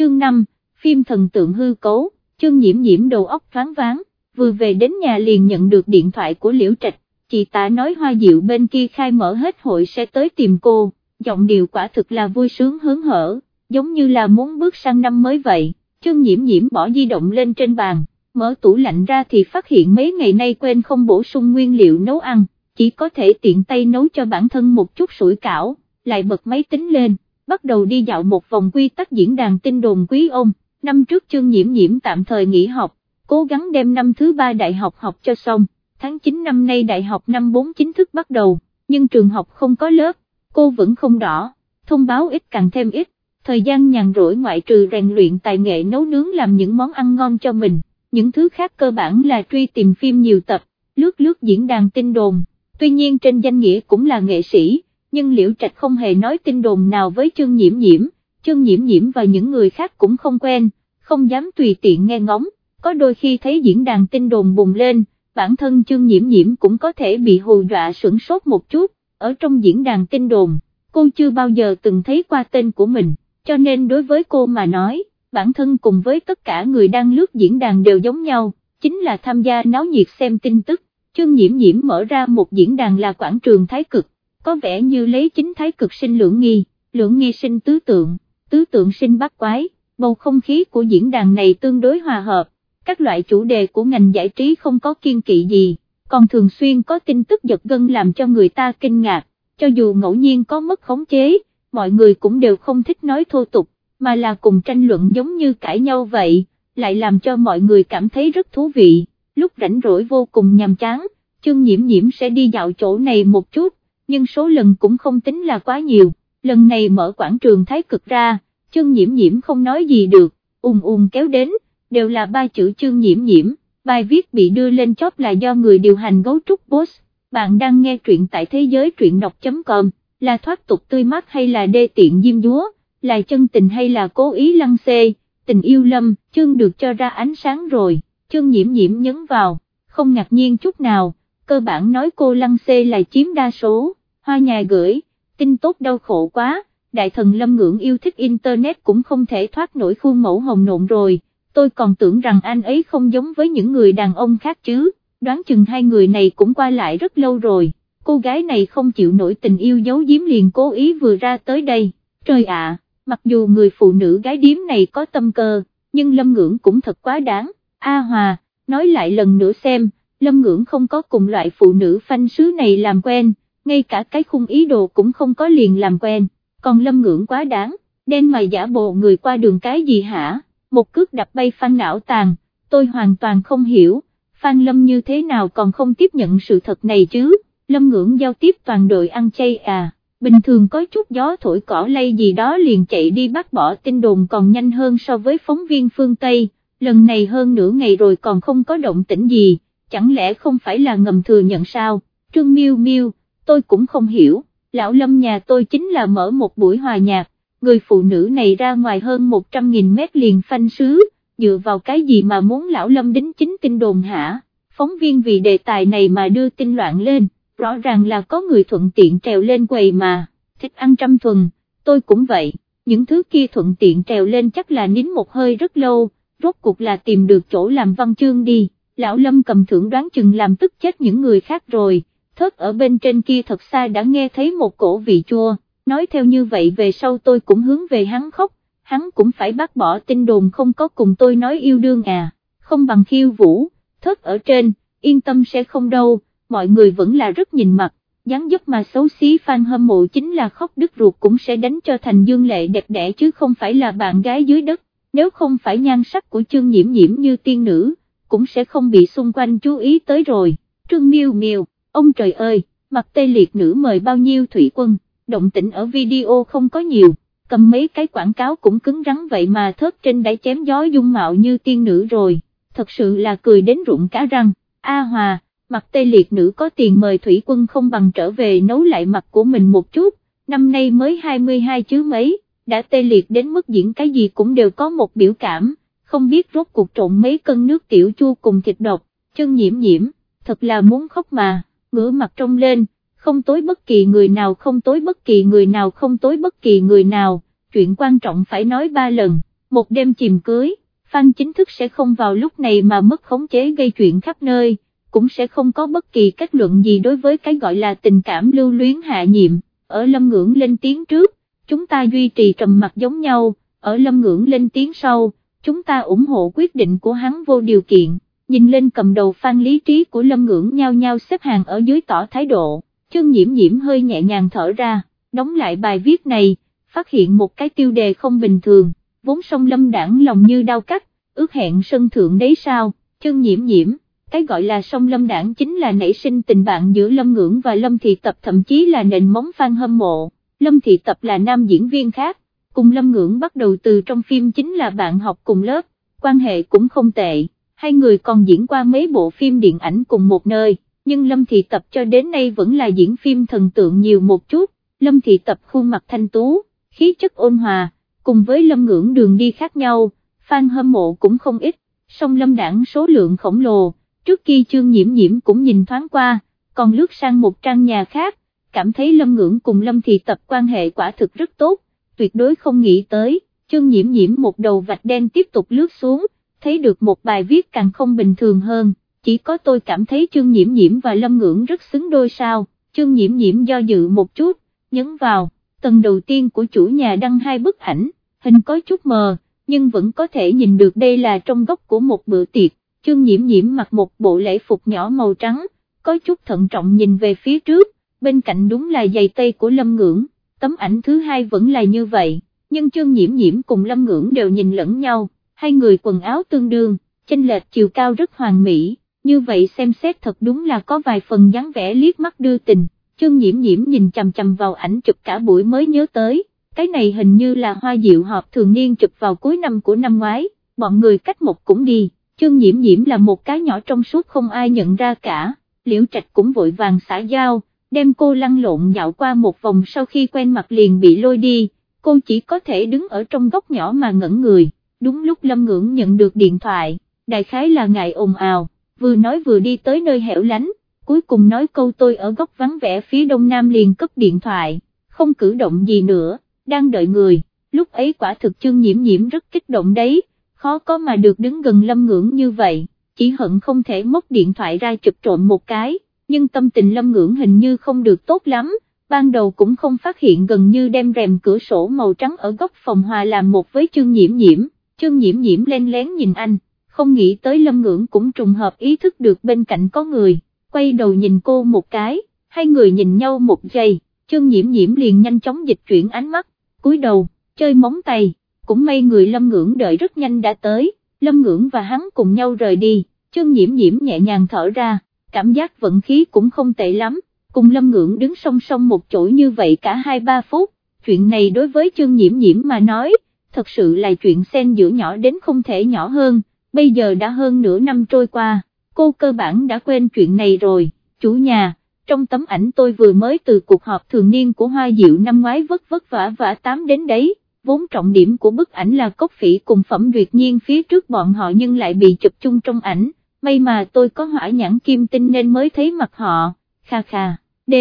chương 5, phim thần tượng hư cấu, chương nhiễm nhiễm đầu óc thoáng váng, vừa về đến nhà liền nhận được điện thoại của Liễu Trạch, chị ta nói hoa diệu bên kia khai mở hết hội sẽ tới tìm cô, giọng điệu quả thực là vui sướng hớn hở, giống như là muốn bước sang năm mới vậy, chương nhiễm nhiễm bỏ di động lên trên bàn, mở tủ lạnh ra thì phát hiện mấy ngày nay quên không bổ sung nguyên liệu nấu ăn, chỉ có thể tiện tay nấu cho bản thân một chút sủi cảo, lại bật máy tính lên, bắt đầu đi dạo một vòng quy tắc diễn đàn tin đồn quý ông, năm trước chương nhiễm nhiễm tạm thời nghỉ học, cố gắng đem năm thứ ba đại học học cho xong, tháng 9 năm nay đại học năm 4 chính thức bắt đầu, nhưng trường học không có lớp, cô vẫn không đỏ, thông báo ít càng thêm ít, thời gian nhàn rỗi ngoại trừ rèn luyện tài nghệ nấu nướng làm những món ăn ngon cho mình, những thứ khác cơ bản là truy tìm phim nhiều tập, lướt lướt diễn đàn tin đồn, tuy nhiên trên danh nghĩa cũng là nghệ sĩ, nhưng Liễu Trạch không hề nói tin đồn nào với Trương Nhiễm Nhiễm, Trương Nhiễm Nhiễm và những người khác cũng không quen, không dám tùy tiện nghe ngóng, có đôi khi thấy diễn đàn tin đồn bùng lên, bản thân Trương Nhiễm Nhiễm cũng có thể bị hù dọa sửng sốt một chút, ở trong diễn đàn tin đồn, cô chưa bao giờ từng thấy qua tên của mình, cho nên đối với cô mà nói, bản thân cùng với tất cả người đang lướt diễn đàn đều giống nhau, chính là tham gia náo nhiệt xem tin tức, Trương Nhiễm Nhiễm mở ra một diễn đàn là quảng trường Thái Cực, có vẻ như lấy chính Thái Cực sinh lưỡng nghi, lưỡng nghi sinh tứ tượng, tứ tượng sinh bát quái, bầu không khí của diễn đàn này tương đối hòa hợp, các loại chủ đề của ngành giải trí không có kiên kỵ gì, còn thường xuyên có tin tức giật gân làm cho người ta kinh ngạc, cho dù ngẫu nhiên có mất khống chế, mọi người cũng đều không thích nói thô tục, mà là cùng tranh luận giống như cãi nhau vậy, lại làm cho mọi người cảm thấy rất thú vị, lúc rảnh rỗi vô cùng nhàm chán, chương nhiễm nhiễm sẽ đi dạo chỗ này một chút, nhưng số lần cũng không tính là quá nhiều, lần này mở quảng trường thái cực ra, chương nhiễm nhiễm không nói gì được, ùn ùn kéo đến, đều là ba chữ chương nhiễm nhiễm, bài viết bị đưa lên chóp là do người điều hành gấu trúc boss, bạn đang nghe truyện tại thế giới truyện đọc.com, là thoát tục tươi mát hay là đê tiện diêm dúa, là chân tình hay là cố ý lăng xê, tình yêu lâm, chương được cho ra ánh sáng rồi, chương nhiễm nhiễm nhấn vào, không ngạc nhiên chút nào, cơ bản nói cô lăng xê là chiếm đa số, hoa nhà gửi, tin tốt đau khổ quá, đại thần lâm ngưỡng yêu thích internet cũng không thể thoát nổi khuôn mẫu hồng nộn rồi. Tôi còn tưởng rằng anh ấy không giống với những người đàn ông khác chứ, đoán chừng hai người này cũng qua lại rất lâu rồi, cô gái này không chịu nổi tình yêu giấu giếm liền cố ý vừa ra tới đây, trời ạ, mặc dù người phụ nữ gái điếm này có tâm cơ, nhưng Lâm Ngưỡng cũng thật quá đáng, A Hòa, nói lại lần nữa xem, Lâm Ngưỡng không có cùng loại phụ nữ phanh sứ này làm quen, ngay cả cái khung ý đồ cũng không có liền làm quen, còn Lâm Ngưỡng quá đáng, đen mà giả bộ người qua đường cái gì hả? một cước đập bay Phan não tàn, tôi hoàn toàn không hiểu, Phan Lâm như thế nào còn không tiếp nhận sự thật này chứ, Lâm ngưỡng giao tiếp toàn đội ăn chay à, bình thường có chút gió thổi cỏ lay gì đó liền chạy đi bắt bỏ tin đồn còn nhanh hơn so với phóng viên phương Tây, lần này hơn nửa ngày rồi còn không có động tĩnh gì, chẳng lẽ không phải là ngầm thừa nhận sao, Trương Miêu Miêu, tôi cũng không hiểu, lão Lâm nhà tôi chính là mở một buổi hòa nhạc, người phụ nữ này ra ngoài hơn 100.000 mét liền phanh sứ, dựa vào cái gì mà muốn lão lâm đính chính tin đồn hả, phóng viên vì đề tài này mà đưa tin loạn lên, rõ ràng là có người thuận tiện trèo lên quầy mà, thích ăn trăm thuần, tôi cũng vậy, những thứ kia thuận tiện trèo lên chắc là nín một hơi rất lâu, rốt cuộc là tìm được chỗ làm văn chương đi, lão lâm cầm thưởng đoán chừng làm tức chết những người khác rồi, thớt ở bên trên kia thật xa đã nghe thấy một cổ vị chua. Nói theo như vậy về sau tôi cũng hướng về hắn khóc, hắn cũng phải bác bỏ tin đồn không có cùng tôi nói yêu đương à, không bằng khiêu vũ, thất ở trên, yên tâm sẽ không đâu, mọi người vẫn là rất nhìn mặt, dáng dấp mà xấu xí fan hâm mộ chính là khóc đứt ruột cũng sẽ đánh cho thành dương lệ đẹp đẽ chứ không phải là bạn gái dưới đất, nếu không phải nhan sắc của chương nhiễm nhiễm như tiên nữ, cũng sẽ không bị xung quanh chú ý tới rồi, trương miêu miêu, ông trời ơi, mặt tê liệt nữ mời bao nhiêu thủy quân động tĩnh ở video không có nhiều, cầm mấy cái quảng cáo cũng cứng rắn vậy mà thớt trên đã chém gió dung mạo như tiên nữ rồi, thật sự là cười đến rụng cả răng, A Hòa, mặt tê liệt nữ có tiền mời thủy quân không bằng trở về nấu lại mặt của mình một chút, năm nay mới 22 chứ mấy, đã tê liệt đến mức diễn cái gì cũng đều có một biểu cảm, không biết rốt cuộc trộn mấy cân nước tiểu chua cùng thịt độc, chân nhiễm nhiễm, thật là muốn khóc mà, ngửa mặt trông lên, không tối bất kỳ người nào không tối bất kỳ người nào không tối bất kỳ người nào, chuyện quan trọng phải nói ba lần, một đêm chìm cưới, Phan chính thức sẽ không vào lúc này mà mất khống chế gây chuyện khắp nơi, cũng sẽ không có bất kỳ kết luận gì đối với cái gọi là tình cảm lưu luyến hạ nhiệm, ở lâm ngưỡng lên tiếng trước, chúng ta duy trì trầm mặt giống nhau, ở lâm ngưỡng lên tiếng sau, chúng ta ủng hộ quyết định của hắn vô điều kiện, nhìn lên cầm đầu phan lý trí của lâm ngưỡng nhau nhau xếp hàng ở dưới tỏ thái độ, chương nhiễm nhiễm hơi nhẹ nhàng thở ra, đóng lại bài viết này, phát hiện một cái tiêu đề không bình thường, vốn song lâm đảng lòng như đau cắt, ước hẹn sân thượng đấy sao, chương nhiễm nhiễm, cái gọi là song lâm đảng chính là nảy sinh tình bạn giữa lâm ngưỡng và lâm thị tập thậm chí là nền móng phan hâm mộ, lâm thị tập là nam diễn viên khác, cùng lâm ngưỡng bắt đầu từ trong phim chính là bạn học cùng lớp, quan hệ cũng không tệ, hai người còn diễn qua mấy bộ phim điện ảnh cùng một nơi, nhưng lâm thị tập cho đến nay vẫn là diễn phim thần tượng nhiều một chút, lâm thị tập khuôn mặt thanh tú, khí chất ôn hòa, cùng với lâm ngưỡng đường đi khác nhau, fan hâm mộ cũng không ít, song lâm đảng số lượng khổng lồ, trước khi chương nhiễm nhiễm cũng nhìn thoáng qua, còn lướt sang một trang nhà khác, cảm thấy lâm ngưỡng cùng lâm thị tập quan hệ quả thực rất tốt, tuyệt đối không nghĩ tới, chương nhiễm nhiễm một đầu vạch đen tiếp tục lướt xuống, thấy được một bài viết càng không bình thường hơn, chỉ có tôi cảm thấy chương nhiễm nhiễm và lâm ngưỡng rất xứng đôi sao, chương nhiễm nhiễm do dự một chút, nhấn vào, tầng đầu tiên của chủ nhà đăng hai bức ảnh, hình có chút mờ, nhưng vẫn có thể nhìn được đây là trong góc của một bữa tiệc, chương nhiễm nhiễm mặc một bộ lễ phục nhỏ màu trắng, có chút thận trọng nhìn về phía trước, bên cạnh đúng là giày tây của Lâm Ngưỡng, tấm ảnh thứ hai vẫn là như vậy, nhưng chương nhiễm nhiễm cùng Lâm Ngưỡng đều nhìn lẫn nhau, hai người quần áo tương đương, chênh lệch chiều cao rất hoàn mỹ, như vậy xem xét thật đúng là có vài phần dáng vẻ liếc mắt đưa tình, chương nhiễm nhiễm nhìn chằm chằm vào ảnh chụp cả buổi mới nhớ tới cái này hình như là hoa diệu họp thường niên chụp vào cuối năm của năm ngoái, bọn người cách một cũng đi, chương nhiễm nhiễm là một cái nhỏ trong suốt không ai nhận ra cả, liễu trạch cũng vội vàng xả dao, đem cô lăn lộn dạo qua một vòng sau khi quen mặt liền bị lôi đi, cô chỉ có thể đứng ở trong góc nhỏ mà ngẩn người, đúng lúc lâm ngưỡng nhận được điện thoại, đại khái là ngại ồn ào, vừa nói vừa đi tới nơi hẻo lánh, cuối cùng nói câu tôi ở góc vắng vẻ phía đông nam liền cấp điện thoại, không cử động gì nữa đang đợi người, lúc ấy quả thực chương nhiễm nhiễm rất kích động đấy, khó có mà được đứng gần lâm ngưỡng như vậy, chỉ hận không thể móc điện thoại ra chụp trộm một cái, nhưng tâm tình lâm ngưỡng hình như không được tốt lắm, ban đầu cũng không phát hiện gần như đem rèm cửa sổ màu trắng ở góc phòng hòa làm một với chương nhiễm nhiễm, chương nhiễm nhiễm len lén nhìn anh, không nghĩ tới lâm ngưỡng cũng trùng hợp ý thức được bên cạnh có người, quay đầu nhìn cô một cái, hai người nhìn nhau một giây, chương nhiễm nhiễm liền nhanh chóng dịch chuyển ánh mắt, cúi đầu, chơi móng tay, cũng may người lâm ngưỡng đợi rất nhanh đã tới, lâm ngưỡng và hắn cùng nhau rời đi, chân nhiễm nhiễm nhẹ nhàng thở ra, cảm giác vận khí cũng không tệ lắm, cùng lâm ngưỡng đứng song song một chỗ như vậy cả 2-3 phút, chuyện này đối với chân nhiễm nhiễm mà nói, thật sự là chuyện xen giữa nhỏ đến không thể nhỏ hơn, bây giờ đã hơn nửa năm trôi qua, cô cơ bản đã quên chuyện này rồi, chủ nhà trong tấm ảnh tôi vừa mới từ cuộc họp thường niên của Hoa Diệu năm ngoái vất vất vả vả tám đến đấy, vốn trọng điểm của bức ảnh là cốc phỉ cùng phẩm duyệt nhiên phía trước bọn họ nhưng lại bị chụp chung trong ảnh, may mà tôi có hỏa nhãn kim tinh nên mới thấy mặt họ, kha kha, d,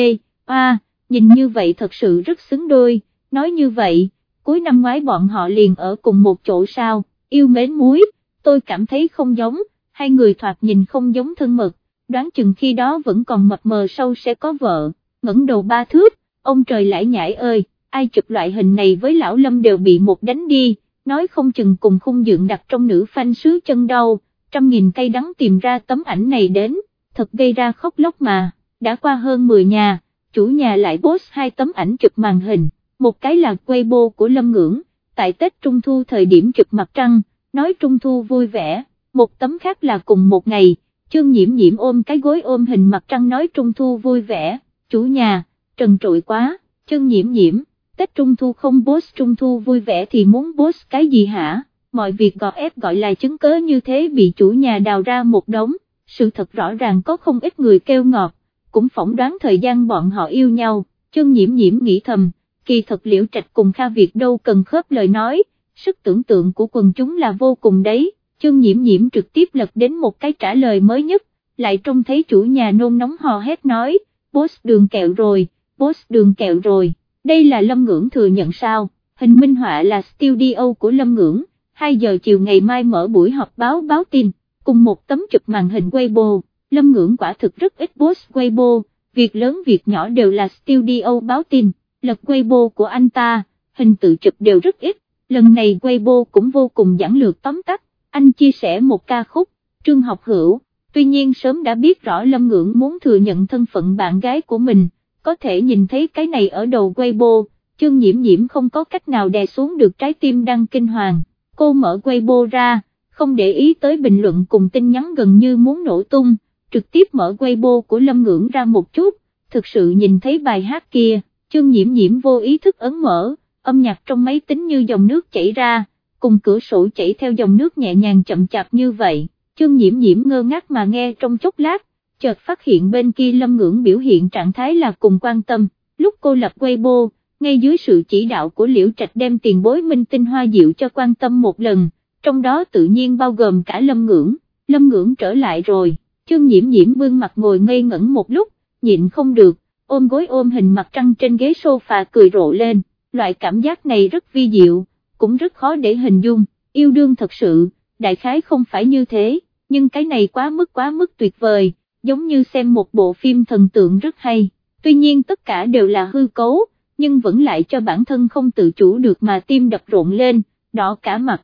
a, nhìn như vậy thật sự rất xứng đôi, nói như vậy, cuối năm ngoái bọn họ liền ở cùng một chỗ sao, yêu mến muối, tôi cảm thấy không giống, hai người thoạt nhìn không giống thân mật, đoán chừng khi đó vẫn còn mập mờ sâu sẽ có vợ, ngẩng đầu ba thước, ông trời lãi nhảy ơi, ai chụp loại hình này với lão lâm đều bị một đánh đi, nói không chừng cùng khung dựng đặt trong nữ phanh sứ chân đau, trăm nghìn cây đắng tìm ra tấm ảnh này đến, thật gây ra khóc lóc mà, đã qua hơn 10 nhà, chủ nhà lại post hai tấm ảnh chụp màn hình, một cái là Weibo của Lâm Ngưỡng, tại Tết Trung Thu thời điểm trực mặt trăng, nói Trung Thu vui vẻ, một tấm khác là cùng một ngày, chương nhiễm nhiễm ôm cái gối ôm hình mặt trăng nói trung thu vui vẻ, chủ nhà, trần trụi quá, chương nhiễm nhiễm, Tết trung thu không boss trung thu vui vẻ thì muốn boss cái gì hả, mọi việc gọt ép gọi là chứng cớ như thế bị chủ nhà đào ra một đống, sự thật rõ ràng có không ít người kêu ngọt, cũng phỏng đoán thời gian bọn họ yêu nhau, chương nhiễm nhiễm nghĩ thầm, kỳ thật liễu trạch cùng Kha Việt đâu cần khớp lời nói, sức tưởng tượng của quần chúng là vô cùng đấy chương nhiễm nhiễm trực tiếp lật đến một cái trả lời mới nhất, lại trông thấy chủ nhà nôn nóng hò hét nói, boss đường kẹo rồi, boss đường kẹo rồi, đây là Lâm Ngưỡng thừa nhận sao, hình minh họa là studio của Lâm Ngưỡng, 2 giờ chiều ngày mai mở buổi họp báo báo tin, cùng một tấm chụp màn hình Weibo, Lâm Ngưỡng quả thực rất ít post Weibo, việc lớn việc nhỏ đều là studio báo tin, lật Weibo của anh ta, hình tự chụp đều rất ít, lần này Weibo cũng vô cùng giản lược tóm tắt, anh chia sẻ một ca khúc, Trương Học Hữu, tuy nhiên sớm đã biết rõ Lâm Ngưỡng muốn thừa nhận thân phận bạn gái của mình, có thể nhìn thấy cái này ở đầu Weibo, chương nhiễm nhiễm không có cách nào đè xuống được trái tim đang kinh hoàng, cô mở Weibo ra, không để ý tới bình luận cùng tin nhắn gần như muốn nổ tung, trực tiếp mở Weibo của Lâm Ngưỡng ra một chút, thực sự nhìn thấy bài hát kia, chương nhiễm nhiễm vô ý thức ấn mở, âm nhạc trong máy tính như dòng nước chảy ra, cùng cửa sổ chảy theo dòng nước nhẹ nhàng chậm chạp như vậy, chương nhiễm nhiễm ngơ ngác mà nghe trong chốc lát, chợt phát hiện bên kia Lâm Ngưỡng biểu hiện trạng thái là cùng quan tâm, lúc cô lập Weibo, ngay dưới sự chỉ đạo của Liễu Trạch đem tiền bối minh tinh hoa diệu cho quan tâm một lần, trong đó tự nhiên bao gồm cả Lâm Ngưỡng, Lâm Ngưỡng trở lại rồi, chương nhiễm nhiễm bưng mặt ngồi ngây ngẩn một lúc, nhịn không được, ôm gối ôm hình mặt trăng trên ghế sofa cười rộ lên, loại cảm giác này rất vi diệu, cũng rất khó để hình dung, yêu đương thật sự, đại khái không phải như thế, nhưng cái này quá mức quá mức tuyệt vời, giống như xem một bộ phim thần tượng rất hay, tuy nhiên tất cả đều là hư cấu, nhưng vẫn lại cho bản thân không tự chủ được mà tim đập rộn lên, đỏ cả mặt,